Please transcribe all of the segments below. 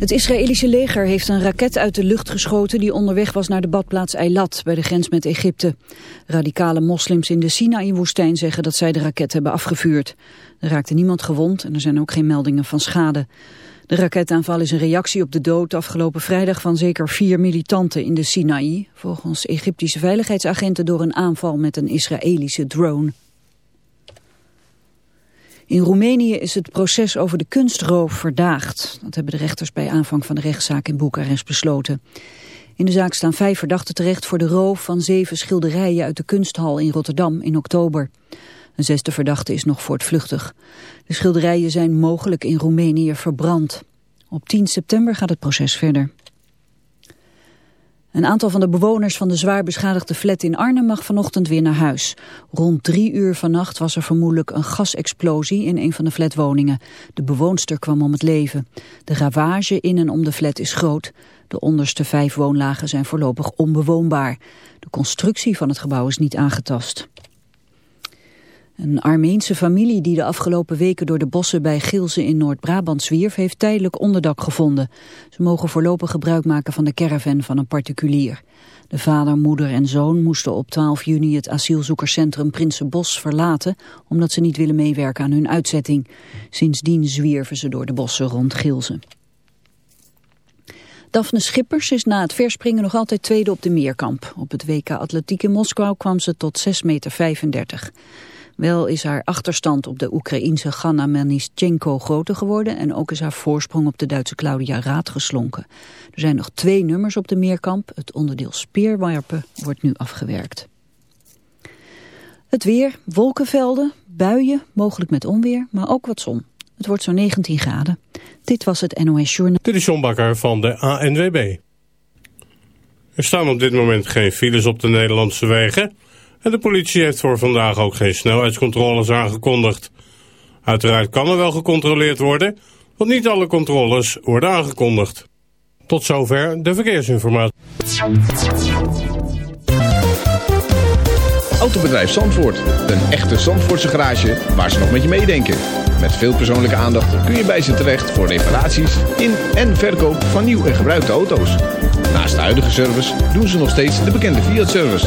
Het Israëlische leger heeft een raket uit de lucht geschoten... die onderweg was naar de badplaats Eilat bij de grens met Egypte. Radicale moslims in de Sinaï-woestijn zeggen dat zij de raket hebben afgevuurd. Er raakte niemand gewond en er zijn ook geen meldingen van schade. De raketaanval is een reactie op de dood afgelopen vrijdag... van zeker vier militanten in de Sinaï... volgens Egyptische veiligheidsagenten door een aanval met een Israëlische drone. In Roemenië is het proces over de kunstroof verdaagd. Dat hebben de rechters bij aanvang van de rechtszaak in Boekarest besloten. In de zaak staan vijf verdachten terecht voor de roof van zeven schilderijen uit de kunsthal in Rotterdam in oktober. Een zesde verdachte is nog voortvluchtig. De schilderijen zijn mogelijk in Roemenië verbrand. Op 10 september gaat het proces verder. Een aantal van de bewoners van de zwaar beschadigde flat in Arnhem mag vanochtend weer naar huis. Rond drie uur vannacht was er vermoedelijk een gasexplosie in een van de flatwoningen. De bewoonster kwam om het leven. De ravage in en om de flat is groot. De onderste vijf woonlagen zijn voorlopig onbewoonbaar. De constructie van het gebouw is niet aangetast. Een Armeense familie die de afgelopen weken door de bossen bij Gilze in Noord-Brabant zwierf, heeft tijdelijk onderdak gevonden. Ze mogen voorlopig gebruik maken van de caravan van een particulier. De vader, moeder en zoon moesten op 12 juni het asielzoekerscentrum Prinsenbos verlaten, omdat ze niet willen meewerken aan hun uitzetting. Sindsdien zwierven ze door de bossen rond Gilze. Daphne Schippers is na het verspringen nog altijd tweede op de meerkamp. Op het WK Atletiek in Moskou kwam ze tot 6,35 meter. Wel is haar achterstand op de Oekraïense Ganna Melnischenko groter geworden... en ook is haar voorsprong op de Duitse Claudia Raad geslonken. Er zijn nog twee nummers op de meerkamp. Het onderdeel speerwerpen wordt nu afgewerkt. Het weer, wolkenvelden, buien, mogelijk met onweer, maar ook wat zon. Het wordt zo'n 19 graden. Dit was het NOS Journaal. Dit is John Bakker van de ANWB. Er staan op dit moment geen files op de Nederlandse wegen... En de politie heeft voor vandaag ook geen snelheidscontroles aangekondigd. Uiteraard kan er wel gecontroleerd worden, want niet alle controles worden aangekondigd. Tot zover de verkeersinformatie. Autobedrijf Zandvoort. Een echte Zandvoortse garage waar ze nog met je meedenken. Met veel persoonlijke aandacht kun je bij ze terecht voor reparaties in en verkoop van nieuw en gebruikte auto's. Naast de huidige service doen ze nog steeds de bekende Fiat-service.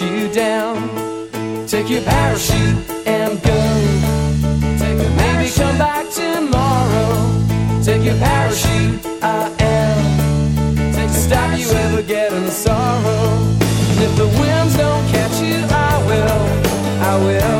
You down. Take your parachute and go. Take a Maybe come back tomorrow. Take your parachute. I am to stop you ever getting sorrow. And if the winds don't catch you, I will, I will.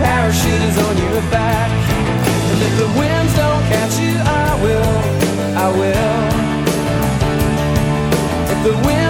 Parachute is on your back. And if the winds don't catch you, I will. I will. If the wind's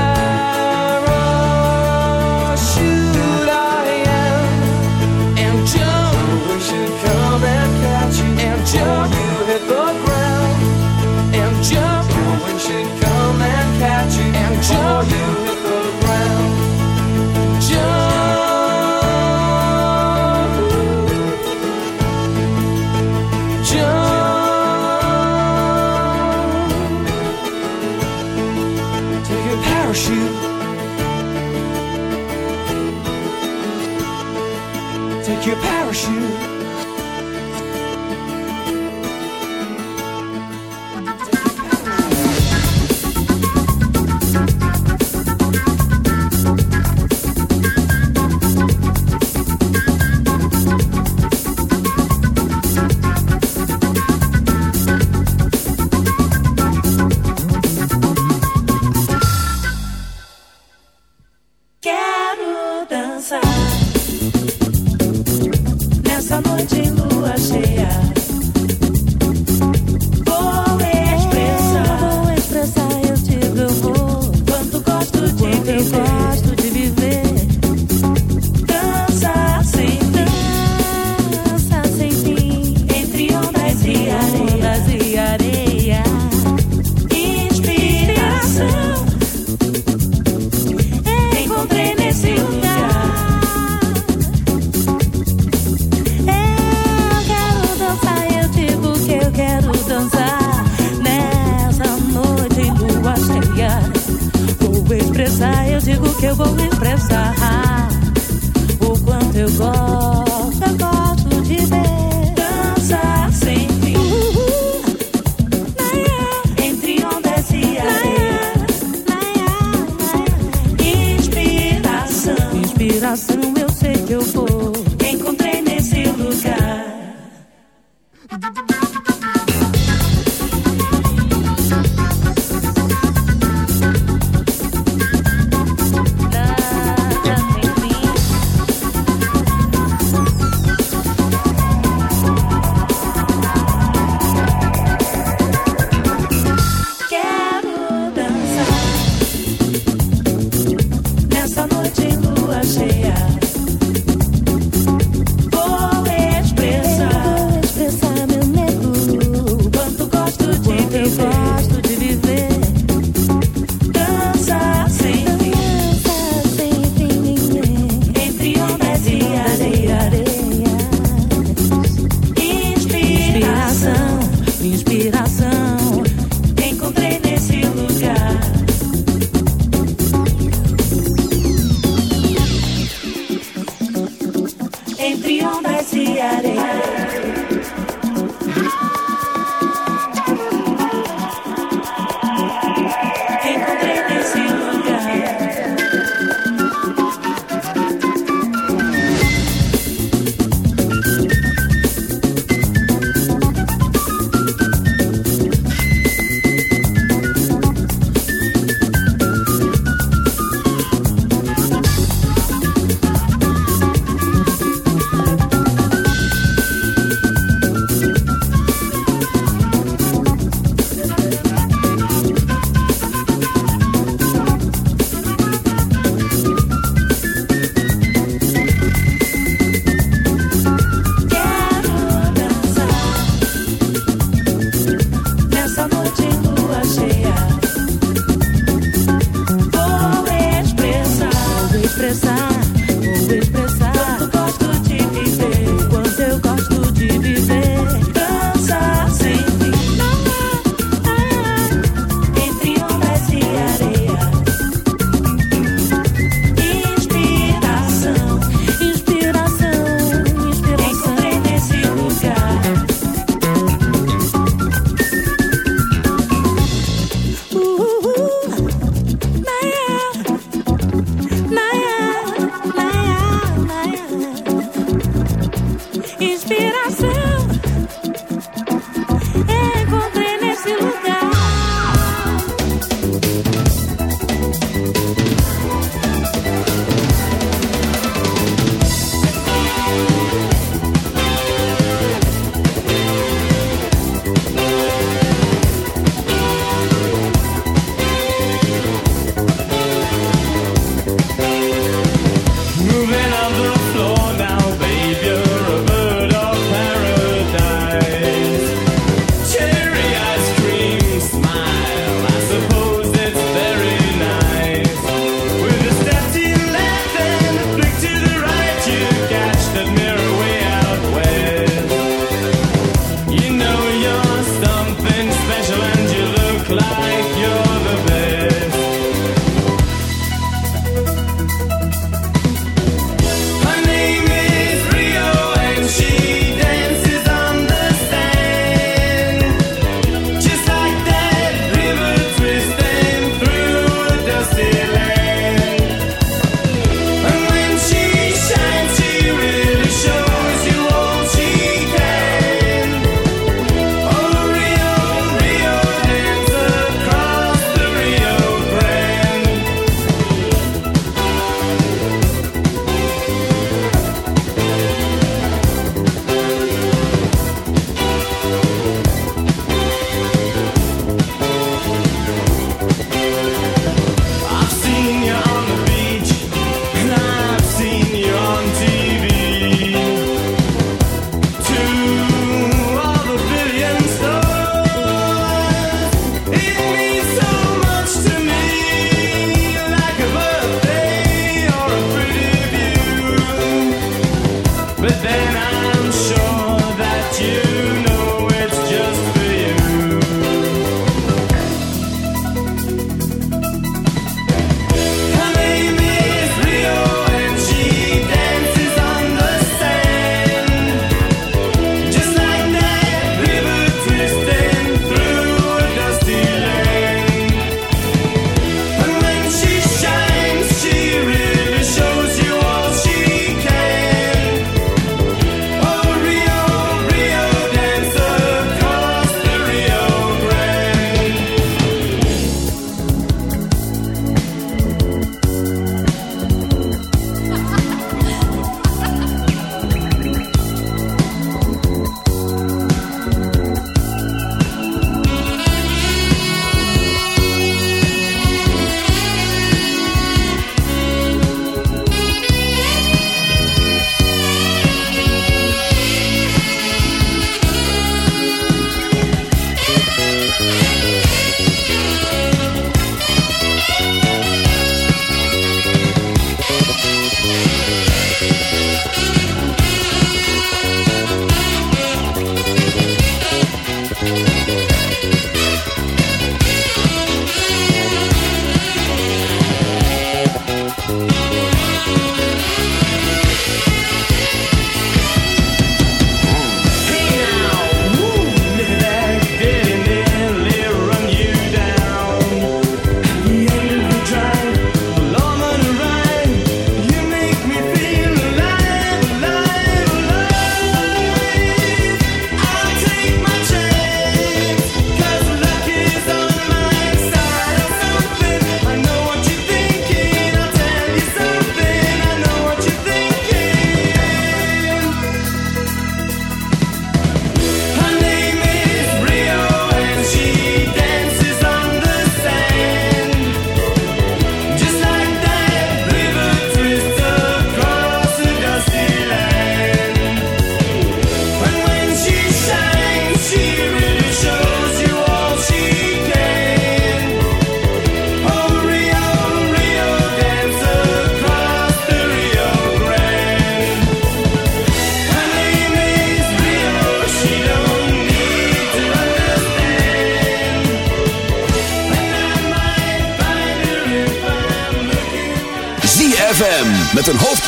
yeah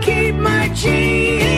keep my jeans.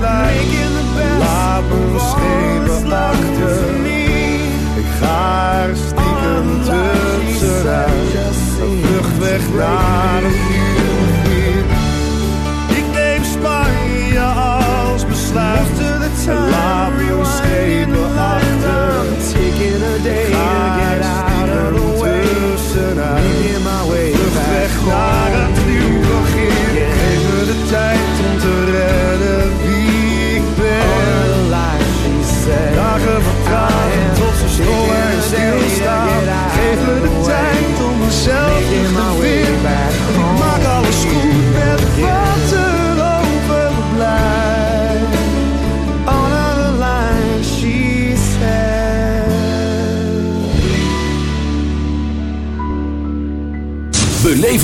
besluit. Laat me schepen achter.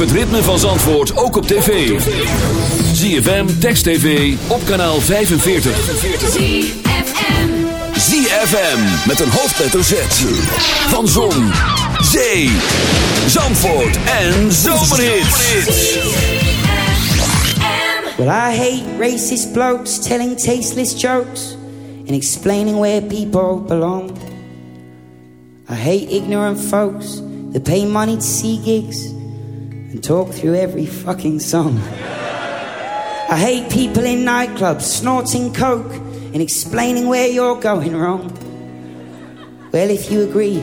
Het ritme van Zandvoort ook op tv. ZFM, Text TV, op kanaal 45. ZFM. ZFM, met een hoofdletter Z. Van Zon, Zee, Zandvoort en Zomerhits. Well, I hate racist blokes telling tasteless jokes and explaining where people belong. I hate ignorant folks that pay money to see gigs talk through every fucking song. I hate people in nightclubs snorting coke and explaining where you're going wrong. Well, if you agree,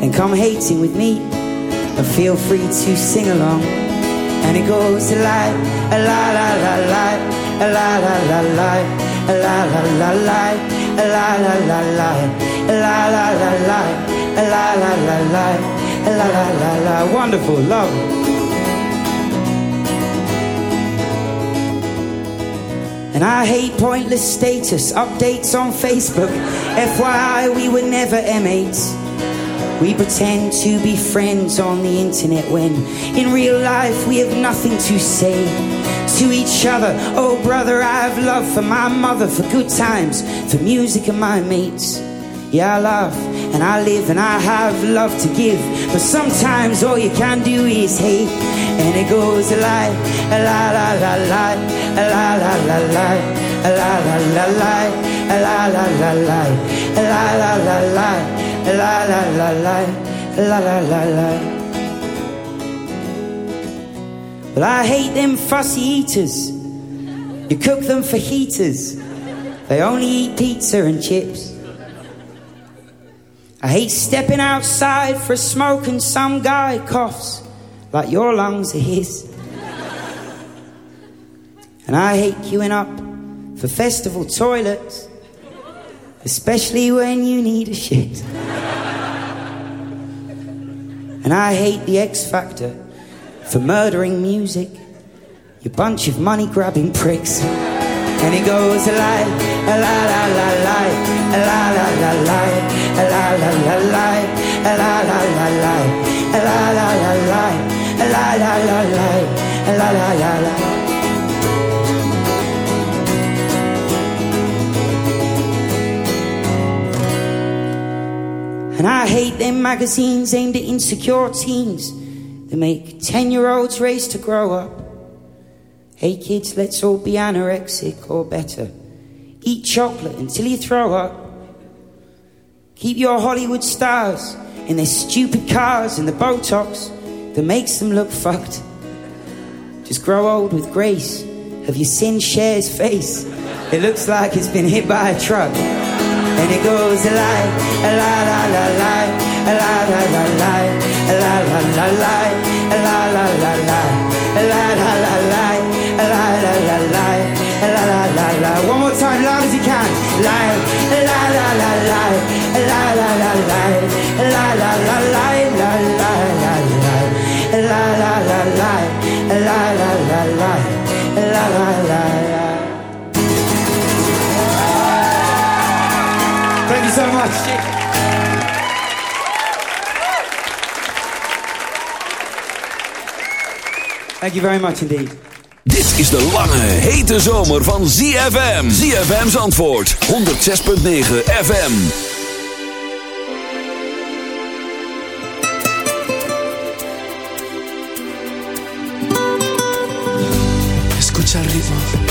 then come hating with me and feel free to sing along. And it goes a la a la la la la a la la la la a la la la la a la la la la a la la la la a la la la la a la la la la wonderful love And I hate pointless status updates on Facebook. FYI, we were never M8s. We pretend to be friends on the internet when in real life we have nothing to say to each other. Oh, brother, I have love for my mother, for good times, for music and my mates. Yeah, I laugh and I live and I have love to give. But sometimes all you can do is hate. And it goes a lie, a la la la la, a la la la la, a la la la la, a la la la la, a la la la la, a la la la la la la. Well, I hate them fussy eaters. You cook them for heaters. They only eat pizza and chips. I hate stepping outside for a smoke and some guy coughs like your lungs are his. And I hate queuing up for festival toilets, especially when you need a shit. And I hate the X Factor for murdering music, you bunch of money grabbing pricks. And it goes a lie, a la la la la, a la la la la, and I hate them magazines aimed at insecure teens that make 10 year olds race to grow up. Hey kids, let's all be anorexic or better. Eat chocolate until you throw up. Keep your Hollywood stars in their stupid cars and the Botox that makes them look fucked. Just grow old with grace. Have you seen Cher's face? It looks like it's been hit by a truck. And it goes a lie, a la la la la, a la la la la, a la la la la, a la la la la, a la la la la, a la la la la, a la la la la. One more time, loud as you can. Lie, Thank you very much indeed. Dit is de lange, hete zomer van ZFM. ZFM's antwoord, 106.9 FM. Escucha el ritmo.